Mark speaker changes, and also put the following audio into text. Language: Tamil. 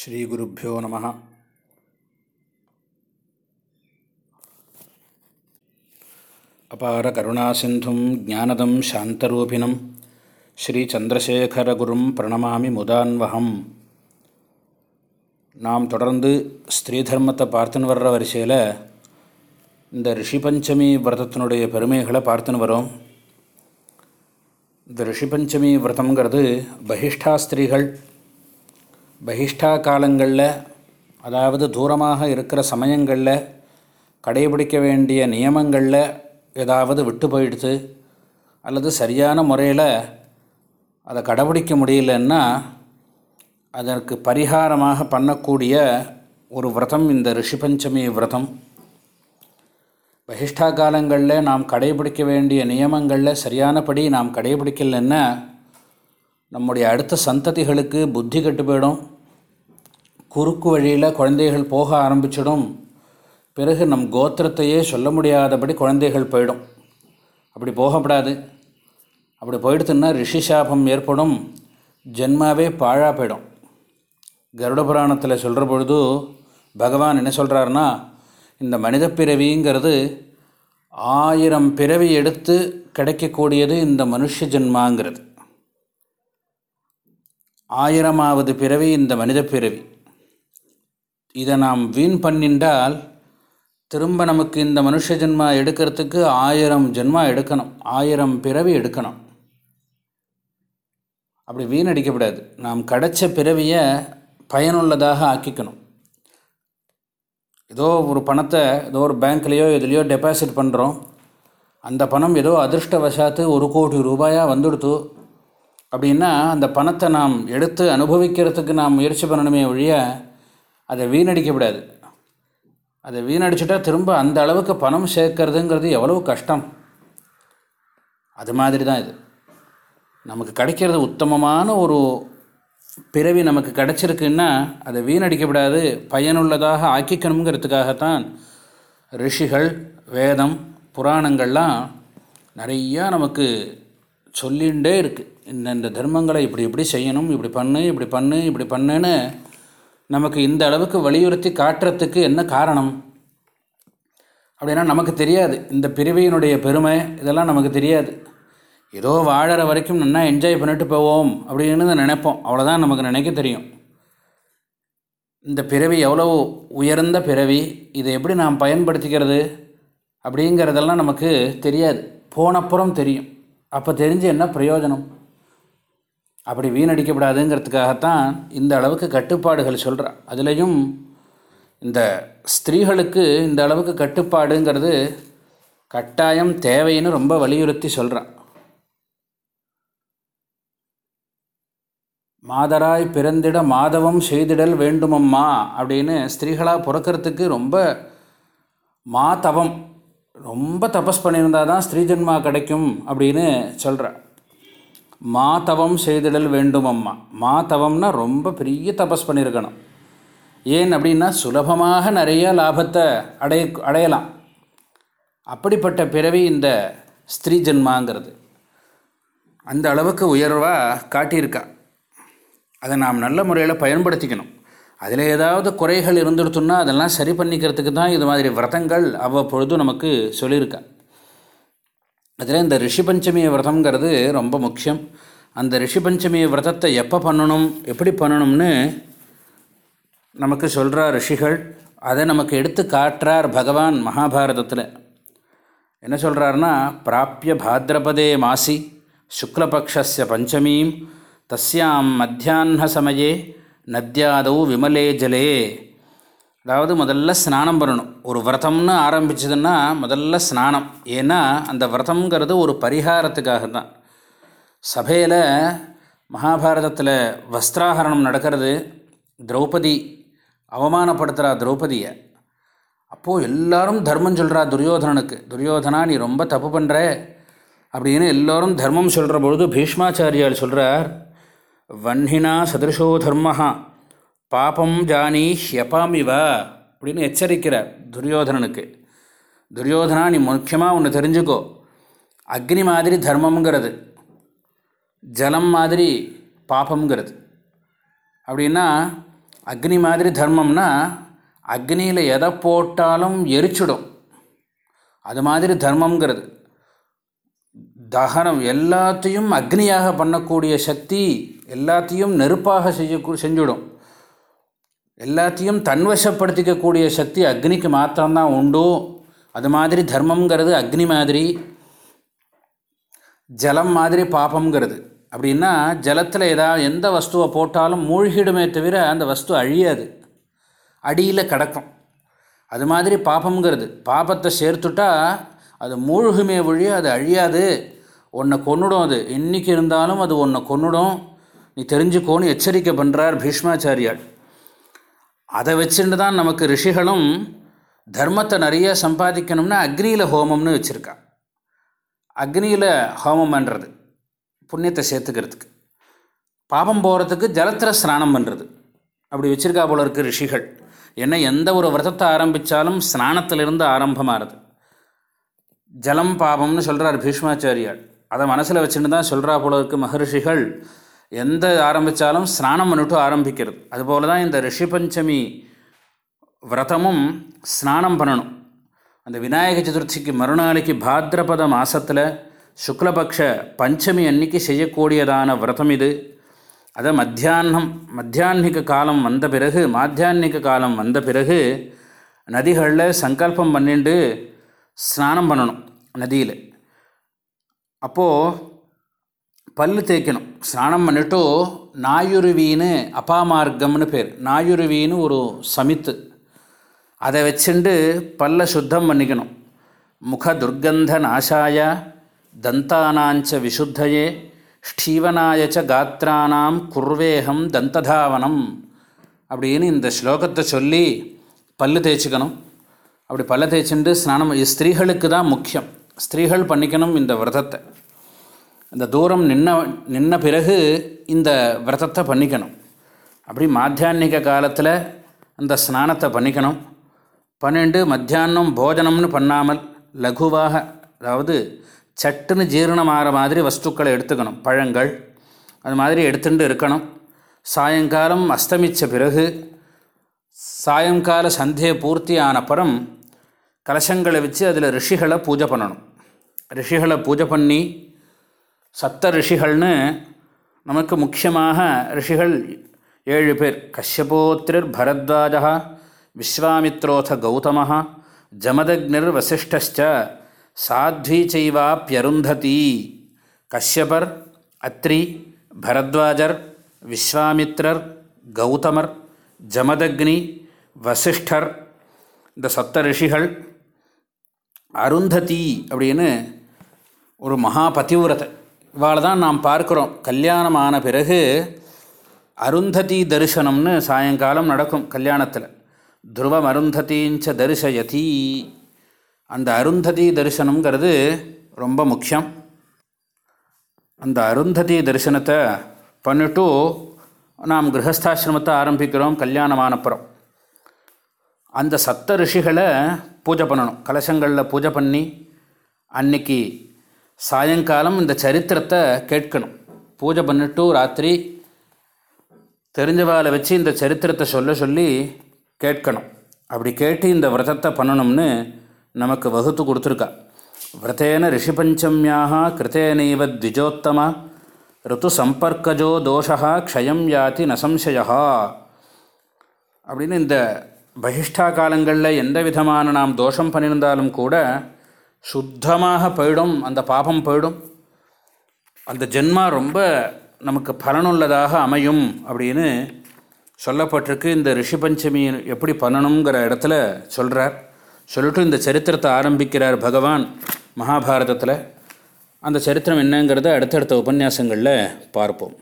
Speaker 1: ஸ்ரீகுருப்போ நம. அபார கருணாசிந்தும் ஜானதம் சாந்தரூபிணம். ஸ்ரீச்சந்திரசேகரகுரும் பிரணமாமி முதான்வகம். நாம் தொடர்ந்து ஸ்ரீ தர்மத்தை பார்த்துன்னு வர்ற வரிசையில் இந்த ரிஷி பஞ்சமி விரதத்தினுடைய பெருமைகளை பார்த்துன்னு வரோம். இந்த ரிஷி பஞ்சமி விரதங்கிறது பகிஷ்டா ஸ்திரீகள் பகிஷ்டா காலங்களில் அதாவது தூரமாக இருக்கிற சமயங்களில் கடைபிடிக்க வேண்டிய நியமங்களில் ஏதாவது விட்டு போயிடுது அல்லது சரியான முறையில் அதை கடைபிடிக்க முடியலன்னா அதற்கு பரிகாரமாக பண்ணக்கூடிய ஒரு விரதம் இந்த ரிஷி பஞ்சமி விரதம். பகிஷ்டா காலங்களில் நாம் கடைபிடிக்க வேண்டிய நியமங்களில் சரியானபடி நாம் கடைபிடிக்கலன்னா நம்முடைய அடுத்த சந்ததிகளுக்கு புத்தி கெட்டு போயிடும். குறுக்கு வழியில் குழந்தைகள் போக ஆரம்பிச்சிடும். பிறகு நம் கோத்திரத்தையே சொல்ல முடியாதபடி குழந்தைகள் போயிடும். அப்படி போகப்படாது. அப்படி போயிடுத்துன்னா ரிஷிசாபம் ஏற்படும். ஜென்மாவே பாழாக போயிடும். கருட புராணத்தில் சொல்கிற பொழுது பகவான் என்ன சொல்கிறாருன்னா இந்த மனித பிறவிங்கிறது ஆயிரம் பிறவி எடுத்து கிடைக்கக்கூடியது இந்த மனுஷ ஜென்மாங்கிறது. ஆயிரமாவது பிறவி இந்த மனித பிறவி. இதை நாம் வீண் பண்ணிண்டால் திரும்ப நமக்கு இந்த மனுஷ ஜென்மா எடுக்கிறதுக்கு ஆயிரம் ஜென்மா எடுக்கணும். ஆயிரம் பிறவி எடுக்கணும். அப்படி வீணடிக்கப்படாது. நாம் கிடைச்ச பிறவியை பயனுள்ளதாக ஆக்கிக்கணும். ஏதோ ஒரு பணத்தை ஏதோ ஒரு பேங்க்லேயோ எதுலேயோ டெபாசிட் பண்ணுறோம் அந்த பணம் ஏதோ அதிர்ஷ்டவசாத்து ஒரு கோடி ரூபாயாக வந்துடுத்து அப்படின்னா அந்த பணத்தை நாம் எடுத்து அனுபவிக்கிறதுக்கு நாம் முயற்சி பண்ணணுமே ஒழிய அதை வீணடிக்கப்படாது அதை வீணடிச்சிட்டா திரும்ப அந்த அளவுக்கு பணம் சேர்க்கறதுங்கிறது எவ்வளோ கஷ்டம். அது மாதிரி தான் இது. நமக்கு கிடைக்கிறது உத்தமமான ஒரு பிறவி நமக்கு கிடைச்சிருக்குன்னா அதை வீணடிக்கப்படாது பயனுள்ளதாக ஆக்கிக்கணுங்கிறதுக்காகத்தான் ரிஷிகள் வேதம் புராணங்கள்லாம் நிறையா நமக்கு சொல்லிகிட்டே இருக்குது இந்த இந்த தர்மங்களை இப்படி இப்படி செய்யணும் இப்படி பண்ணு இப்படி பண்ணு இப்படி பண்ணுன்னு நமக்கு இந்த அளவுக்கு வலியுறுத்தி காட்டுறதுக்கு என்ன காரணம்? அப்படின்னா நமக்கு தெரியாது. இந்த பிரிவியினுடைய பெருமை இதெல்லாம் நமக்கு தெரியாது. ஏதோ வாழற வரைக்கும் நல்லா என்ஜாய் பண்ணிட்டு போவோம் அப்படின்னு நினைப்போம். அவ்வளோதான் நமக்கு நினைக்க தெரியும். இந்த பிறவி எவ்வளோ உயர்ந்த பிறவி இதை எப்படி நாம் பயன்படுத்திக்கிறது அப்படிங்கிறதெல்லாம் நமக்கு தெரியாது. போனப்புறம் தெரியும். அப்போ தெரிஞ்சு என்ன பிரயோஜனம்? அப்படி வீணடிக்கப்படாதுங்கிறதுக்காகத்தான் இந்த அளவுக்கு கட்டுப்பாடுகள் சொல்கிறா அதுலேயும் இந்த ஸ்திரீகளுக்கு இந்த அளவுக்கு கட்டுப்பாடுங்கிறது கட்டாயம் தேவைன்னு ரொம்ப வலியுறுத்தி சொல்கிறான் மாதராய் பிறந்திட மாதவம் செய்திடல் வேண்டுமம்மா அப்படின்னு ஸ்திரீகளாக பிறக்கிறதுக்கு ரொம்ப மாதவம். ரொம்ப தபஸ் பண்ணியிருந்தால் தான் ஸ்திரீ ஜென்மா கிடைக்கும் அப்படின்னு சொல்கிற மாதவம் செய்திடல் வேண்டும் அம்மா. மாதவம்னா ரொம்ப பெரிய தபஸ் பண்ணியிருக்கணும். ஏன் அப்படின்னா சுலபமாக நிறைய லாபத்தை அடைய அடையலாம். அப்படிப்பட்ட பிறவி இந்த ஸ்திரீ ஜென்மாங்கிறது அந்த அளவுக்கு உயர்வாக காட்டியிருக்கா. அதை நாம் நல்ல முறையில் பயன்படுத்திக்கணும். அதில் ஏதாவது குறைகள் இருந்துடுத்துன்னா அதெல்லாம் சரி பண்ணிக்கிறதுக்கு தான் இது மாதிரி விரதங்கள் அவ்வப்பொழுது நமக்கு சொல்லியிருக்கா. அதில் இந்த ரிஷி பஞ்சமி விரதங்கிறது ரொம்ப முக்கியம். அந்த ரிஷி பஞ்சமி விரதத்தை எப்போ பண்ணணும் எப்படி பண்ணணும்னு நமக்கு சொல்கிறார் ரிஷிகள். அதை நமக்கு எடுத்து காட்டுறார் பகவான் மகாபாரதத்தில். என்ன சொல்கிறாருன்னா பிராப்பிய பாத்ரபதே மாசி சுக்லபக்ஷஸ்ய பஞ்சமீம் தஸ்யாம் மத்தியான சமயே நத்தியாதவு விமலே ஜலே. அதாவது முதல்ல ஸ்நானம் பண்ணணும். ஒரு விரதம்னு ஆரம்பிச்சதுன்னா முதல்ல ஸ்நானம். ஏன்னா அந்த விரதங்கிறது ஒரு பரிகாரத்துக்காக தான் சபையில் மகாபாரதத்தில் வஸ்திராகரணம் நடக்கிறது. திரௌபதி அவமானப்படுத்துகிறா திரௌபதியை. அப்போது எல்லாரும் தர்மம் சொல்கிறா துரியோதனனுக்கு. துரியோதனா நீ ரொம்ப தப்பு பண்ணுற அப்படின்னு எல்லோரும் தர்மம் சொல்கிற பொழுது பீஷ்மாச்சாரியால் சொல்கிறார் வன்னினா சதிருஷோ தர்மஹா. பாபம் ஜானி ஹியபாமிவ அப்படின்னு எச்சரிக்கிறார் துரியோதனனுக்கு. துரியோதனா நீ முக்கியமாக ஒன்று தெரிஞ்சுக்கோ. அக்னி மாதிரி தர்மம்ங்கிறது ஜலம் மாதிரி பாபங்கிறது அப்படின்னா அக்னி மாதிரி தர்மம்னா அக்னியில் எதை போட்டாலும் எரிச்சிடும். அது மாதிரி தர்மங்கிறது தகனம் எல்லாத்தையும் அக்னியாக பண்ணக்கூடிய சக்தி எல்லாத்தையும் நெருப்பாக செய்ய செஞ்சுடும். எல்லாத்தையும் தன்வசப்படுத்திக்கக்கூடிய சக்தி அக்னிக்கு மாத்திரம்தான் உண்டு. அது மாதிரி தர்மங்கிறது அக்னி மாதிரி ஜலம் மாதிரி பாபங்கிறது அப்படின்னா ஜலத்தில் ஏதாவது எந்த வஸ்துவை போட்டாலும் மூழ்கிடுமே தவிர அந்த வஸ்து அழியாது. அடியில் கிடக்கும். அது மாதிரி பாபங்கிறது பாபத்தை சேர்த்துட்டா அது மூழ்குமே ஒழிய அது அழியாது. உன்னை கொன்னுடும் அது. என்றைக்கு இருந்தாலும் அது உன்னை கொன்னுடும். நீ தெரிஞ்சுக்கோன்னு எச்சரிக்கை பண்ணுறார் பீஷ்மாச்சாரியார். அதை வச்சுட்டு தான் நமக்கு ரிஷிகளும் தர்மத்தை நிறைய சம்பாதிக்கணும்னா அக்னியில் ஹோமம்னு வச்சுருக்கான் அக்னியில் ஹோமம் பண்ணுறது புண்ணியத்தை சேர்த்துக்கிறதுக்கு. பாபம் போகிறதுக்கு ஜலத்தில் ஸ்நானம் பண்ணுறது அப்படி வச்சுருக்கா போல இருக்குது ரிஷிகள். ஏன்னா எந்த ஒரு விரதத்தை ஆரம்பித்தாலும் ஸ்நானத்திலிருந்து ஆரம்பமாகிறது ஜலம் பாபம்னு சொல்கிறார் பீஷ்மாச்சாரியார். அதை மனசில் வச்சுட்டு தான் சொல்கிறா போல இருக்குது மகரிஷிகள். எந்த ஆரம்பித்தாலும் ஸ்நானம் பண்ணிட்டு ஆரம்பிக்கிறது. அதுபோல் தான் இந்த ரிஷி பஞ்சமி விரதமும் ஸ்நானம் பண்ணணும். அந்த விநாயக சதுர்த்திக்கு மறுநாளைக்கு பாத்ரபத மாதத்தில் சுக்லபக்ஷ பஞ்சமி அன்னைக்கு செய்யக்கூடியதான விரதம் இது. அதை மத்தியானம் மத்தியான்மிக காலம் வந்த பிறகு மாத்தியான்மிக காலம் வந்த பிறகு நதிகளில் சங்கல்பம் பண்ணிட்டு ஸ்நானம் பண்ணணும் நதியில். அப்போது பல்லு தேய்க்கணும். ஸ்நானம் பண்ணிட்டு நாயுருவின்னு அபாமார்க்கம்னு பேர். நாயுருவின்னு ஒரு சமித்து. அதை வச்சுண்டு பல்ல சுத்தம் பண்ணிக்கணும். முக துர்கந்த நாசாய தந்தானாஞ்ச விசுத்தையே ஸ்டீவனாயச்ச காத்திரானாம் குர்வேகம் தந்ததாவனம் அப்படின்னு இந்த ஸ்லோகத்தை சொல்லி பல்லு தேய்ச்சிக்கணும். அப்படி பல்ல தேய்ச்சிண்டு ஸ்நானம் ஸ்திரீகளுக்கு தான் முக்கியம். ஸ்திரீகள் பண்ணிக்கணும் இந்த விரதத்தை. இந்த தூரம் நின்ன நின்ன பிறகு இந்த விரதத்தை பண்ணிக்கணும். அப்படி மாத்தியான்க காலத்தில் அந்த ஸ்நானத்தை பண்ணிக்கணும். பன்னெண்டு மத்தியானம் போஜனம்னு பண்ணாமல் லகுவாக அதாவது சட்டுன்னு ஜீரணமாகிற மாதிரி வஸ்துக்களை எடுத்துக்கணும். பழங்கள் அது மாதிரி எடுத்துட்டு இருக்கணும். சாயங்காலம் அஸ்தமித்த பிறகு சாயங்கால சந்தே பூர்த்தி ஆனப்புறம் கலசங்களை வச்சு அதில் ரிஷிகளை பூஜை பண்ணணும். ரிஷிகளை பூஜை பண்ணி சப்த ரிஷிகள்னு நமக்கு முக்கியமாக ரிஷிகள் ஏழு பேர். கஷ்யபோத்திரர் பரத்வாஜா விஸ்வாமித்ரோத கௌதம ஜமதக்னிர் வசிஷ்டச்ச சாத்வி செய்வாப்பியருந்ததி கஷ்யபர் அத்ரி பரத்வாஜர் விஸ்வாமித்ரர் கௌதமர் ஜமதக்னி வசிஷ்டர் இந்த சப்த ரிஷிகள் அருந்ததி அப்படின்னு ஒரு மகா பதிவிரதை இவாளை தான் நாம் பார்க்குறோம். கல்யாணம் ஆன பிறகு அருந்ததி தரிசனம்னு சாயங்காலம் நடக்கும் கல்யாணத்தில். துருவம் அருந்ததிஞ்ச தரிசயதி. அந்த அருந்ததி தரிசனங்கிறது ரொம்ப முக்கியம். அந்த அருந்ததி தரிசனத்தை பண்ணிட்டு நாம் கிரகஸ்தாசிரமத்தை ஆரம்பிக்கிறோம் கல்யாணமானப்புறம் அந்த சப்த ரிஷிகளை பூஜை பண்ணணும். கலசங்களில் பூஜை பண்ணி அன்னைக்கு சாயங்காலம் இந்த சரித்திரத்தை கேட்கணும். பூஜை பண்ணிட்டு ராத்திரி தெரிஞ்சவாளை வச்சு இந்த சரித்திரத்தை சொல்ல சொல்லி கேட்கணும். அப்படி கேட்டு இந்த விரதத்தை பண்ணணும்னு நமக்கு வகுத்து கொடுத்துருக்கா. விரதேன ரிஷிபஞ்சமியாக கிருத்தேனைவ த்விஜோத்தமா ரித்து சம்பர்க்கஜோ தோஷா க்ஷயம் யாதி நசம்சயா அப்படின்னு இந்த பகிஷ்டா காலங்களில் எந்த விதமான நாம் தோஷம் பண்ணியிருந்தாலும் கூட சுத்தமாக போயிடும் அந்த பாபம் போயிடும். அந்த ஜென்மா ரொம்ப நமக்கு பலனுள்ளதாக அமையும் அப்படின்னு சொல்லப்பட்டிருக்கு. இந்த ரிஷி பஞ்சமி எப்படி பண்ணணுங்கிற இடத்துல சொல்கிறார் சொல்லிட்டு இந்த சரித்திரத்தை ஆரம்பிக்கிறார் பகவான் மகாபாரதத்தில். அந்த சரித்திரம் என்னங்கிறத அடுத்தடுத்த உபன்யாசங்களில் பார்ப்போம்.